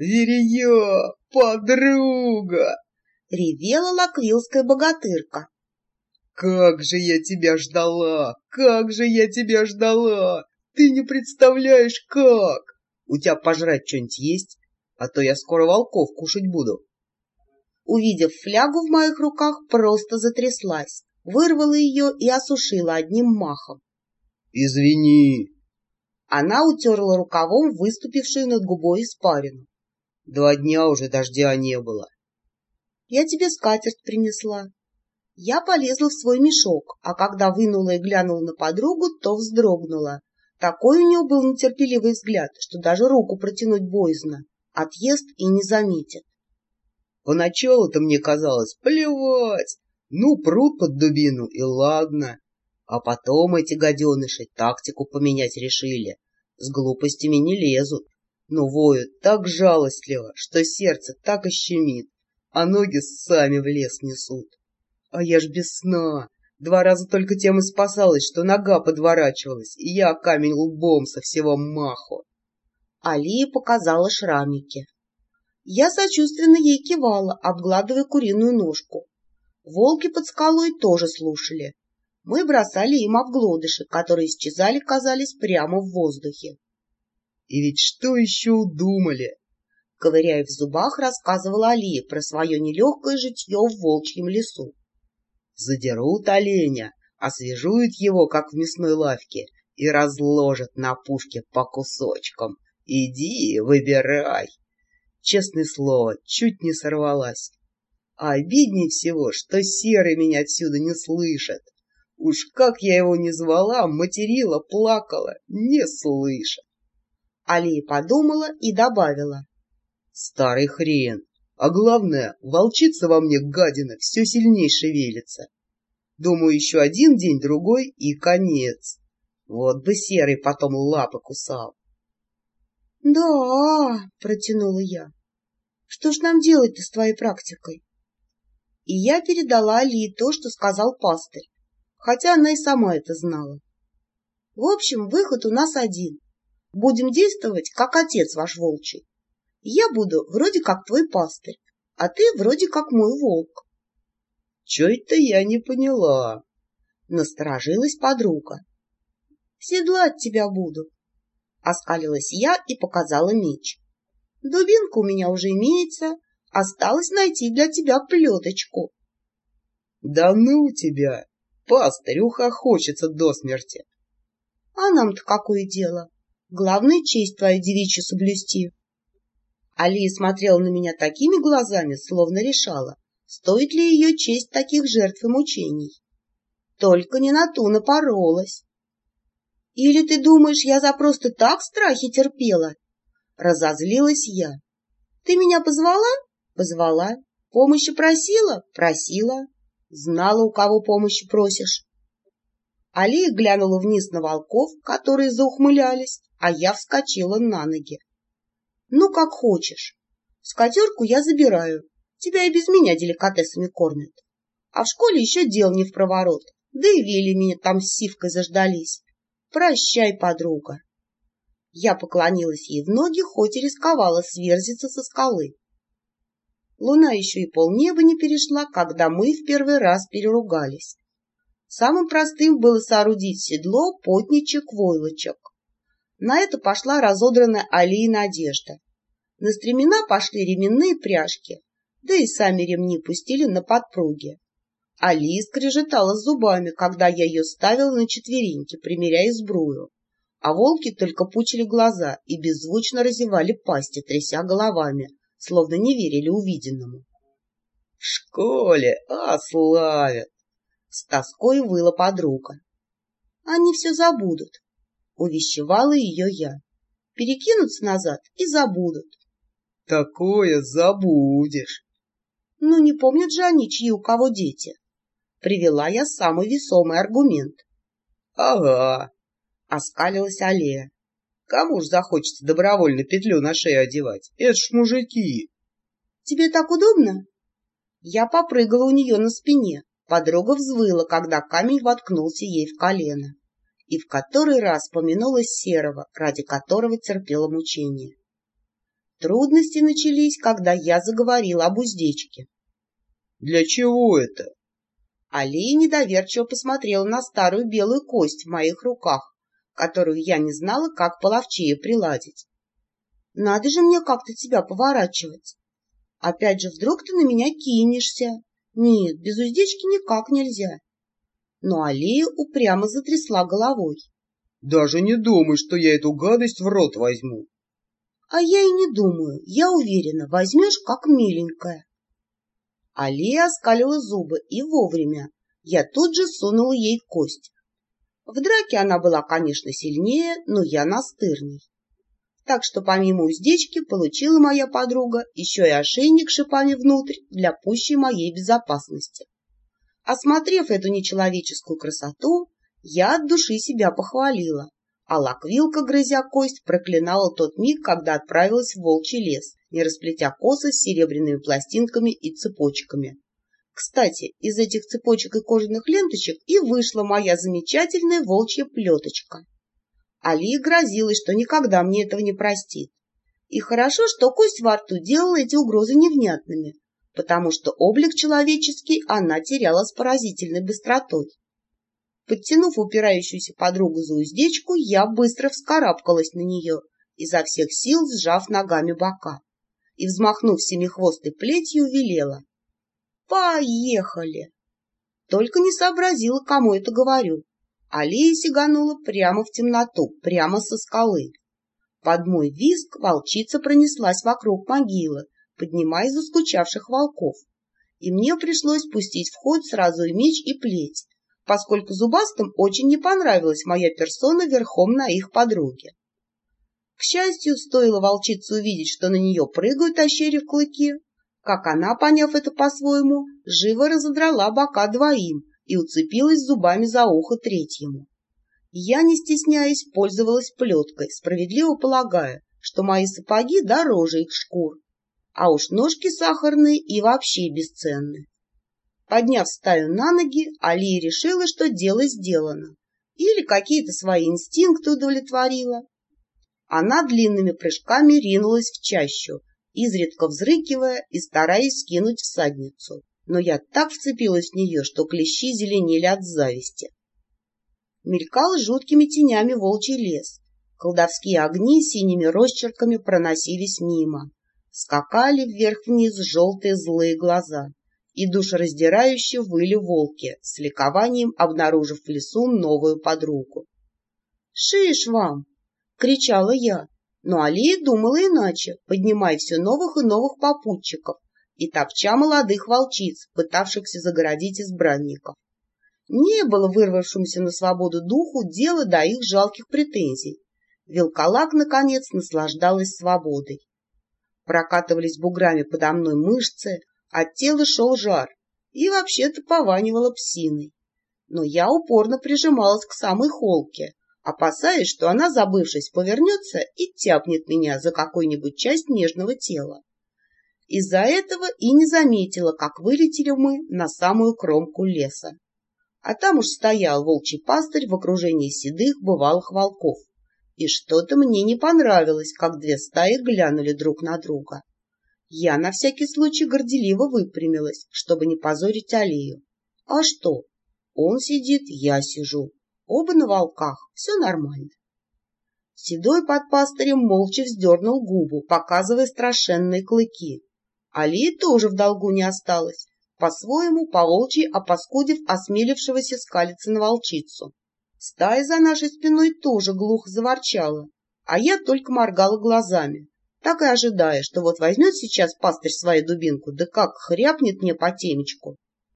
Верия, подруга!» — ревела лаквилская богатырка. «Как же я тебя ждала! Как же я тебя ждала! Ты не представляешь, как! У тебя пожрать что-нибудь есть? А то я скоро волков кушать буду!» Увидев флягу в моих руках, просто затряслась, вырвала ее и осушила одним махом. «Извини!» Она утерла рукавом выступившую над губой испарину. «Два дня уже дождя не было». «Я тебе скатерть принесла». Я полезла в свой мешок, а когда вынула и глянула на подругу, то вздрогнула. Такой у нее был нетерпеливый взгляд, что даже руку протянуть боязно. Отъест и не заметит. Поначалу-то мне казалось, плевать, ну, пруд под дубину, и ладно. А потом эти гаденыши тактику поменять решили. С глупостями не лезут, но воют так жалостливо, что сердце так и щемит, а ноги сами в лес несут. А я ж без сна. Два раза только тем и спасалась, что нога подворачивалась, и я камень лбом со всего маху. Алия показала шрамики. Я сочувственно ей кивала, обгладывая куриную ножку. Волки под скалой тоже слушали. Мы бросали им обглодыши, которые исчезали, казались, прямо в воздухе. И ведь что еще удумали? Ковыряя в зубах, рассказывала Алия про свое нелегкое житье в волчьем лесу. Задерут оленя, освежуют его, как в мясной лавке, и разложат на пушке по кусочкам. Иди, выбирай. Честное слово, чуть не сорвалась. А обиднее всего, что Серый меня отсюда не слышит. Уж как я его не звала, материла, плакала, не слышит. Алия подумала и добавила. Старый хрен. А главное, волчица во мне, гадина, все сильнее шевелится. Думаю, еще один день-другой и конец. Вот бы Серый потом лапы кусал. — Да, — протянула я. — Что ж нам делать-то с твоей практикой? И я передала Али то, что сказал пастырь, хотя она и сама это знала. В общем, выход у нас один. Будем действовать, как отец ваш волчий. Я буду вроде как твой пастырь, а ты вроде как мой волк. — Чё это я не поняла? — насторожилась подруга. — Седлать тебя буду, Оскалилась я и показала меч. Дубинка у меня уже имеется, осталось найти для тебя плеточку. — Да ну тебя! Пастырюха хочется до смерти. — А нам-то какое дело? Главное, честь твою девичью соблюсти. Алия смотрела на меня такими глазами, словно решала, стоит ли ее честь таких жертв и мучений. Только не на ту напоролась. Или ты думаешь, я за просто так страхи терпела? Разозлилась я. Ты меня позвала? Позвала. Помощи просила? Просила. Знала, у кого помощи просишь. Алия глянула вниз на волков, которые заухмылялись, а я вскочила на ноги. Ну, как хочешь. Скатерку я забираю. Тебя и без меня деликатесами кормят. А в школе еще дел не в проворот. Да и вели меня там с сивкой заждались. Прощай, подруга. Я поклонилась ей в ноги, хоть и рисковала сверзиться со скалы. Луна еще и полнеба не перешла, когда мы в первый раз переругались. Самым простым было соорудить седло, потничек, войлочек. На это пошла разодранная Алина одежда. На стремена пошли ременные пряжки, да и сами ремни пустили на подпруги. Али скрежетала зубами, когда я ее ставила на четвереньки, примеряя сбрую. А волки только пучили глаза и беззвучно разевали пасти, тряся головами, словно не верили увиденному. — В школе ославят! — с тоской выла подруга. — Они все забудут, — увещевала ее я. Перекинутся назад и забудут. — Такое забудешь. — Ну, не помнят же они, чьи у кого дети привела я самый весомый аргумент. — Ага, — оскалилась Аллея. — Кому ж захочется добровольно петлю на шею одевать? Это ж мужики. — Тебе так удобно? Я попрыгала у нее на спине. Подруга взвыла, когда камень воткнулся ей в колено. И в который раз помянула Серого, ради которого терпела мучение. Трудности начались, когда я заговорила об уздечке. — Для чего это? Алия недоверчиво посмотрела на старую белую кость в моих руках, которую я не знала, как половчее приладить. — Надо же мне как-то тебя поворачивать. Опять же, вдруг ты на меня кинешься. Нет, без уздечки никак нельзя. Но Алия упрямо затрясла головой. — Даже не думай, что я эту гадость в рот возьму. А я и не думаю, я уверена, возьмешь как миленькая. Алия оскалила зубы, и вовремя. Я тут же сунула ей кость. В драке она была, конечно, сильнее, но я настырней. Так что помимо уздечки получила моя подруга еще и ошейник шипами внутрь для пущей моей безопасности. Осмотрев эту нечеловеческую красоту, я от души себя похвалила а Лаквилка, грызя кость, проклинала тот миг, когда отправилась в волчий лес, не расплетя косы с серебряными пластинками и цепочками. Кстати, из этих цепочек и кожаных ленточек и вышла моя замечательная волчья плеточка. Али грозилась, что никогда мне этого не простит. И хорошо, что кость во рту делала эти угрозы невнятными, потому что облик человеческий она теряла с поразительной быстротой. Подтянув упирающуюся подругу за уздечку, я быстро вскарабкалась на нее, изо всех сил сжав ногами бока, и, взмахнув семихвостой плетью, велела. «Поехали!» Только не сообразила, кому это говорю. Алия сиганула прямо в темноту, прямо со скалы. Под мой визг волчица пронеслась вокруг могилы, поднимая заскучавших волков. И мне пришлось пустить в ход сразу и меч, и плеть, поскольку зубастым очень не понравилась моя персона верхом на их подруге. К счастью, стоило волчице увидеть, что на нее прыгают, ощерив клыки, как она, поняв это по-своему, живо разодрала бока двоим и уцепилась зубами за ухо третьему. Я, не стесняясь, пользовалась плеткой, справедливо полагая, что мои сапоги дороже их шкур, а уж ножки сахарные и вообще бесценны. Подняв стаю на ноги, Алия решила, что дело сделано. Или какие-то свои инстинкты удовлетворила. Она длинными прыжками ринулась в чащу, изредка взрыкивая и стараясь скинуть всадницу. Но я так вцепилась в нее, что клещи зеленели от зависти. Мелькал жуткими тенями волчий лес. Колдовские огни синими росчерками проносились мимо. Скакали вверх-вниз желтые злые глаза и душераздирающе выли волки, с ликованием обнаружив в лесу новую подругу. «Шиш вам!» — кричала я, но Алия думала иначе, поднимая все новых и новых попутчиков и топча молодых волчиц, пытавшихся загородить избранников. Не было вырвавшимся на свободу духу дела до их жалких претензий. Вилкалак, наконец, наслаждалась свободой. Прокатывались буграми подо мной мышцы, от тела шел жар и вообще-то пованивало псиной. Но я упорно прижималась к самой холке, опасаясь, что она, забывшись, повернется и тяпнет меня за какую-нибудь часть нежного тела. Из-за этого и не заметила, как вылетели мы на самую кромку леса. А там уж стоял волчий пастырь в окружении седых бывалых волков. И что-то мне не понравилось, как две стаи глянули друг на друга. Я на всякий случай горделиво выпрямилась, чтобы не позорить Алию. А что? Он сидит, я сижу. Оба на волках, все нормально. Седой под пастырем молча вздернул губу, показывая страшенные клыки. Алия тоже в долгу не осталась, по-своему, по волчьи опаскудив осмелившегося скалиться на волчицу. Стая за нашей спиной тоже глухо заворчала, а я только моргала глазами так и ожидая, что вот возьмет сейчас пастырь свою дубинку, да как хряпнет мне по темечку.